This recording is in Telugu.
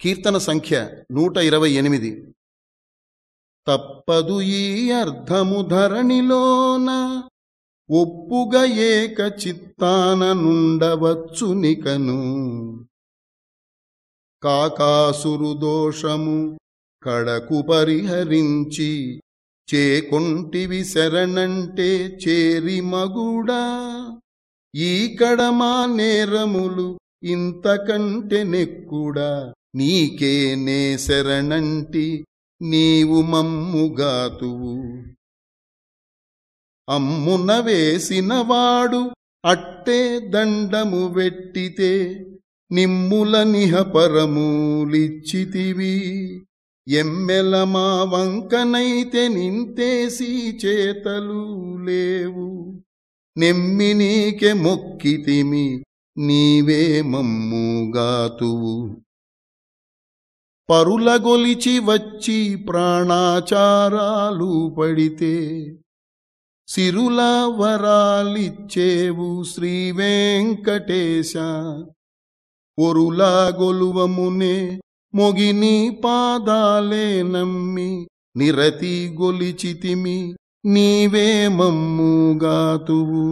కీర్తన సంఖ్య నూట ఇరవై ఎనిమిది. తప్పదు ఈ అర్ధము ధరణిలోన ఒప్పుగ ఏక చిత్తాన నుండవచ్చు నికను. కాకాసురు దోషము కడకు పరిహరించి చేకొంటివి శరణంటే చేరి మగుడా. ఈ కడమా నేరములు ఇంతకంటే నెక్కుడా. నీకే నే శరణంటి నీవు మమ్ముగాతువు. అమ్మున వేసినవాడు అట్టే దండము వెట్టితే నిమ్ముల నిహపరమూలిచ్చితివి. ఎమ్మెల మా వంకనైతే నింతేసి చేతలు లేవు. నెమ్మి నీకె మొక్కితిమి నీవే మమ్ముగాతువు. పరులగొలిచి వచ్చి ప్రాణాచారాలు పడితే సిరుల వరాలిచ్చేవు శ్రీ వెంకటేశ. ఒరులా గొలువమునే మొగిని పాదాలే నమ్మి నిరతి గొలిచితిమి నీవే మమ్ముగాతువు